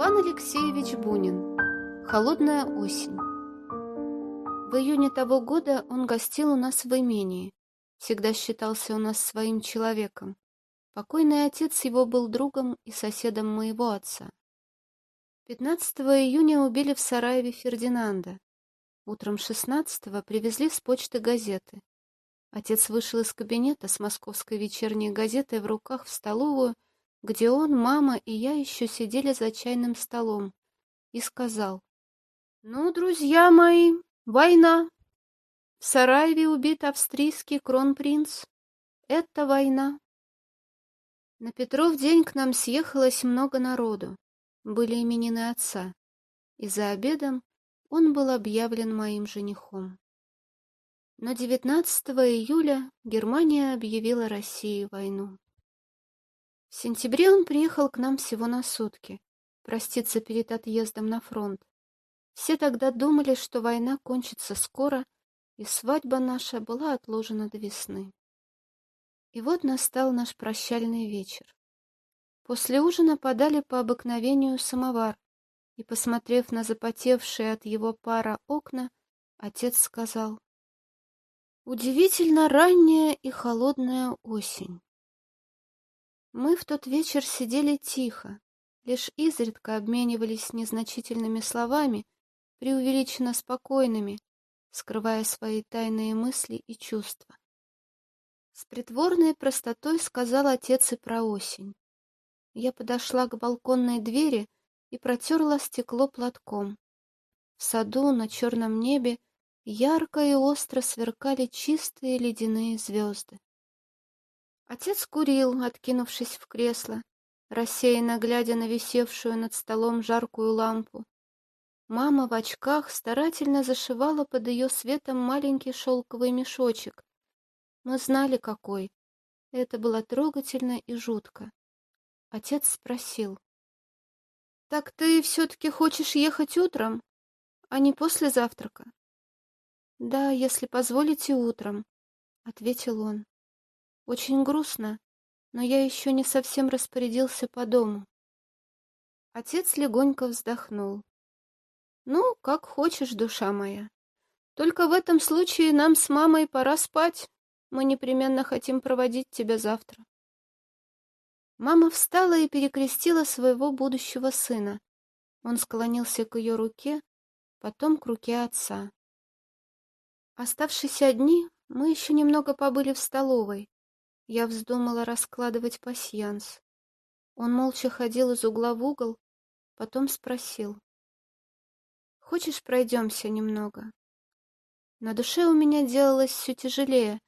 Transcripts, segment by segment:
Иван Алексеевич Бунин «Холодная осень». В июне того года он гостил у нас в имении. Всегда считался у нас своим человеком. Покойный отец его был другом и соседом моего отца. 15 июня убили в Сараеве Фердинанда. Утром 16-го привезли с почты газеты. Отец вышел из кабинета с московской вечерней газетой в руках в столовую, где он, мама и я еще сидели за чайным столом, и сказал, «Ну, друзья мои, война! В Сараеве убит австрийский кронпринц. Это война!» На Петров день к нам съехалось много народу. Были именины отца, и за обедом он был объявлен моим женихом. Но 19 июля Германия объявила России войну. В сентябре он приехал к нам всего на сутки, проститься перед отъездом на фронт. Все тогда думали, что война кончится скоро, и свадьба наша была отложена до весны. И вот настал наш прощальный вечер. После ужина подали по обыкновению самовар, и, посмотрев на запотевшие от его пара окна, отец сказал, «Удивительно ранняя и холодная осень. Мы в тот вечер сидели тихо, лишь изредка обменивались незначительными словами, преувеличенно спокойными, скрывая свои тайные мысли и чувства. С притворной простотой сказал отец и про осень. Я подошла к балконной двери и протерла стекло платком. В саду на черном небе ярко и остро сверкали чистые ледяные звезды. Отец курил, откинувшись в кресло, рассеянно глядя на висевшую над столом жаркую лампу. Мама в очках старательно зашивала под ее светом маленький шелковый мешочек. Мы знали, какой. Это было трогательно и жутко. Отец спросил. — Так ты все-таки хочешь ехать утром, а не после завтрака? — Да, если позволите, утром, — ответил он. Очень грустно, но я еще не совсем распорядился по дому. Отец легонько вздохнул. Ну, как хочешь, душа моя. Только в этом случае нам с мамой пора спать. Мы непременно хотим проводить тебя завтра. Мама встала и перекрестила своего будущего сына. Он склонился к ее руке, потом к руке отца. Оставшись одни, мы еще немного побыли в столовой. Я вздумала раскладывать пасьянс. Он молча ходил из угла в угол, потом спросил. «Хочешь, пройдемся немного?» На душе у меня делалось все тяжелее.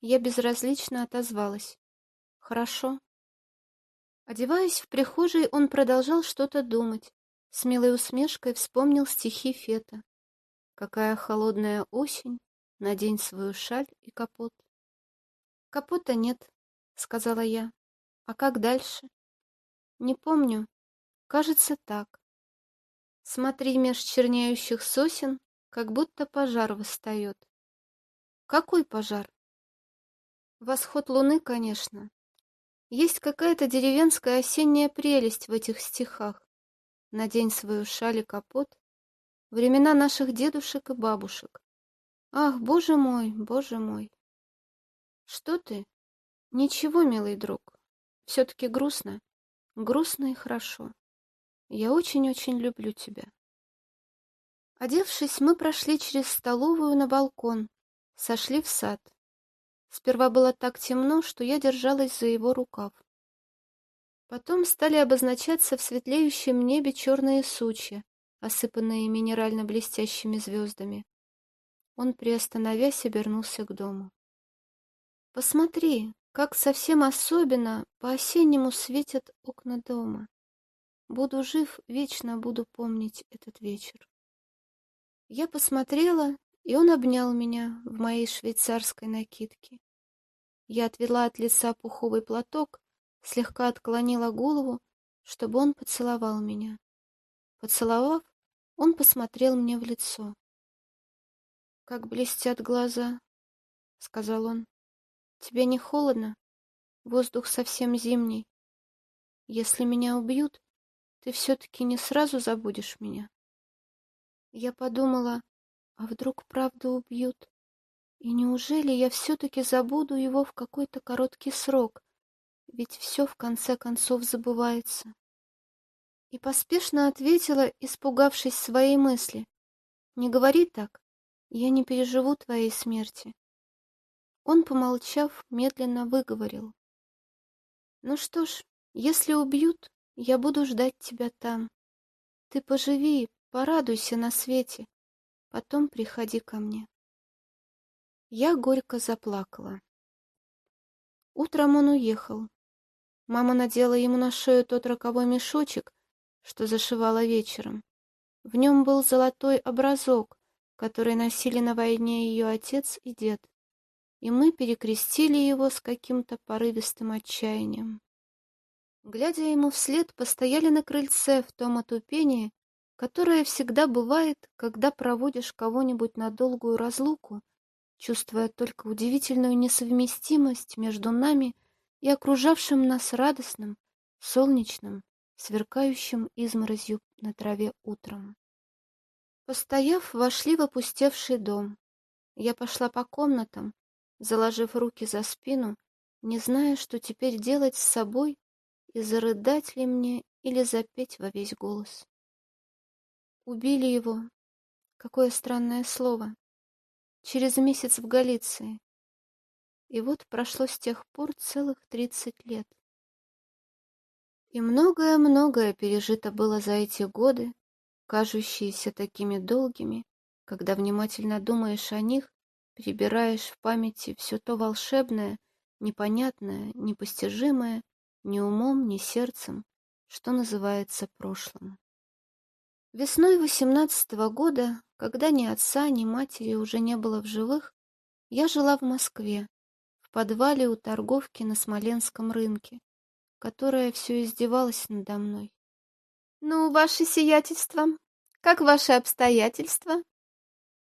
Я безразлично отозвалась. «Хорошо». Одеваясь в прихожей, он продолжал что-то думать. С милой усмешкой вспомнил стихи Фета. «Какая холодная осень, надень свою шаль и капот». Капута нет сказала я. А как дальше? Не помню. Кажется так. Смотри меж чернеющих сосен как будто пожар восстает какой пожар? Восход луны конечно. Есть какая-то деревенская осенняя прелесть в этих стихах. На день свою шали и капот. Времена наших дедушек и бабушек. Ах боже мой боже мой. Что ты? Ничего, милый друг. Все-таки грустно. Грустно и хорошо. Я очень-очень люблю тебя. Одевшись, мы прошли через столовую на балкон, сошли в сад. Сперва было так темно, что я держалась за его рукав. Потом стали обозначаться в светлеющем небе черные сучья, осыпанные минерально блестящими звездами. Он, приостановясь, обернулся к дому. Посмотри, как совсем особенно, по-осеннему светят окна дома. Буду жив, вечно буду помнить этот вечер. Я посмотрела, и он обнял меня в моей швейцарской накидке. Я отвела от лица пуховый платок, слегка отклонила голову, чтобы он поцеловал меня. Поцеловав, он посмотрел мне в лицо. «Как блестят глаза!» — сказал он тебе не холодно? Воздух совсем зимний. Если меня убьют ты все таки не сразу забудешь меня. Я подумала а вдруг правда убьют? И неужели я все таки забуду его в какой то короткий срок? Ведь все в конце концов забывается. И поспешно ответила испугавшись своей мысли. Не говори так. Я не переживу твоей смерти. Он, помолчав, медленно выговорил. «Ну что ж, если убьют, я буду ждать тебя там. Ты поживи, порадуйся на свете, потом приходи ко мне». Я горько заплакала. Утром он уехал. Мама надела ему на шею тот роковой мешочек, что зашивала вечером. В нем был золотой образок, который носили на войне ее отец и дед и мы перекрестили его с каким-то порывистым отчаянием. Глядя ему вслед, постояли на крыльце в том отупении, которое всегда бывает, когда проводишь кого-нибудь на долгую разлуку, чувствуя только удивительную несовместимость между нами и окружавшим нас радостным, солнечным, сверкающим изморозью на траве утром. Постояв, вошли в опустевший дом. Я пошла по комнатам, заложив руки за спину, не зная, что теперь делать с собой и зарыдать ли мне или запеть во весь голос. Убили его. Какое странное слово. Через месяц в Галиции. И вот прошло с тех пор целых тридцать лет. И многое-многое пережито было за эти годы, кажущиеся такими долгими, когда внимательно думаешь о них перебираешь в памяти все то волшебное, непонятное, непостижимое, ни умом, ни сердцем, что называется прошлым. Весной восемнадцатого года, когда ни отца, ни матери уже не было в живых, я жила в Москве, в подвале у торговки на Смоленском рынке, которая все издевалась надо мной. «Ну, ваше сиятельство, как ваши обстоятельства?»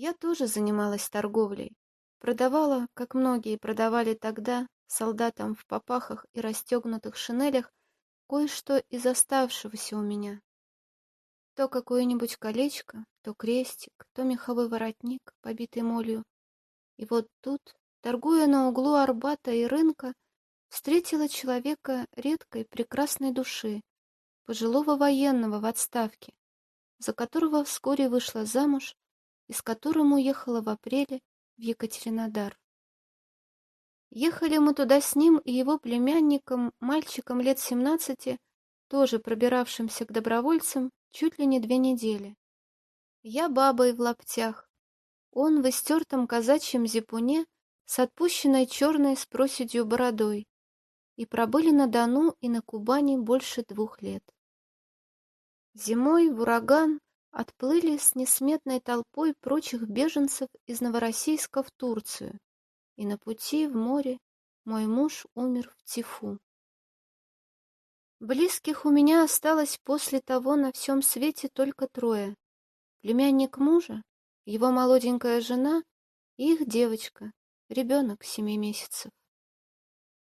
Я тоже занималась торговлей. Продавала, как многие продавали тогда, солдатам в попахах и расстегнутых шинелях, кое-что из оставшегося у меня. То какое-нибудь колечко, то крестик, то меховой воротник, побитый молью. И вот тут, торгуя на углу Арбата и рынка, встретила человека редкой прекрасной души, пожилого военного в отставке, за которого вскоре вышла замуж из которым уехала в апреле в Екатеринодар. Ехали мы туда с ним и его племянником, мальчиком лет семнадцати, тоже пробиравшимся к добровольцам, чуть ли не две недели. Я бабой в лаптях. Он в истертом казачьем зипуне с отпущенной черной с проседью бородой. И пробыли на Дону и на Кубани больше двух лет. Зимой в ураган отплыли с несметной толпой прочих беженцев из Новороссийска в Турцию, и на пути в море мой муж умер в тифу. Близких у меня осталось после того на всем свете только трое. Племянник мужа, его молоденькая жена и их девочка, ребенок семи месяцев.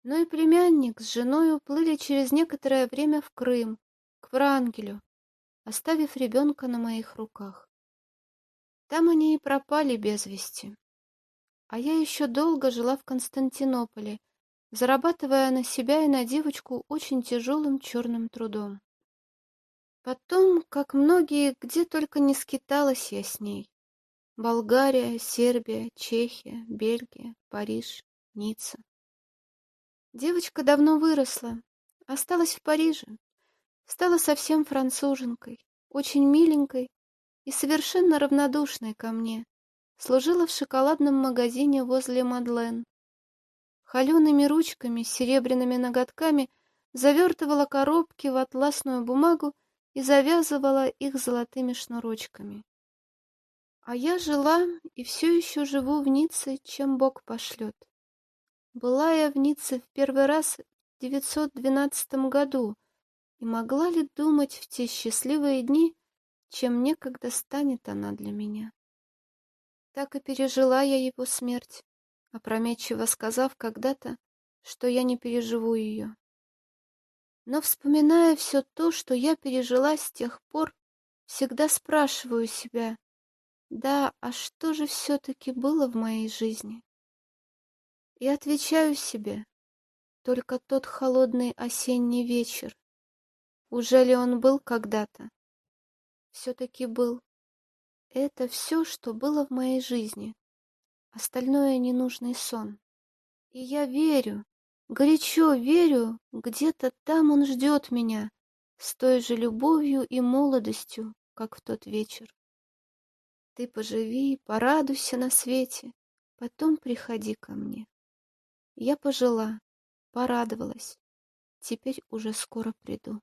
Но и племянник с женой уплыли через некоторое время в Крым, к Врангелю, оставив ребенка на моих руках. Там они и пропали без вести. А я еще долго жила в Константинополе, зарабатывая на себя и на девочку очень тяжелым черным трудом. Потом, как многие, где только не скиталась я с ней. Болгария, Сербия, Чехия, Бельгия, Париж, Ницца. Девочка давно выросла, осталась в Париже, стала совсем француженкой, очень миленькой и совершенно равнодушной ко мне. Служила в шоколадном магазине возле Мадлен. Холеными ручками с серебряными ноготками завертывала коробки в атласную бумагу и завязывала их золотыми шнурочками. А я жила и все еще живу в Ницце, чем Бог пошлет. Была я в Ницце в первый раз в 912 году, могла ли думать в те счастливые дни, чем некогда станет она для меня? Так и пережила я его смерть, опрометчиво сказав когда-то, что я не переживу ее. Но вспоминая все то, что я пережила с тех пор, всегда спрашиваю себя, да, а что же все-таки было в моей жизни? И отвечаю себе, только тот холодный осенний вечер, уже ли он был когда-то? Все-таки был. Это все, что было в моей жизни. Остальное ненужный сон. И я верю, горячо верю, где-то там он ждет меня, с той же любовью и молодостью, как в тот вечер. Ты поживи, порадуйся на свете, потом приходи ко мне. Я пожила, порадовалась. Теперь уже скоро приду.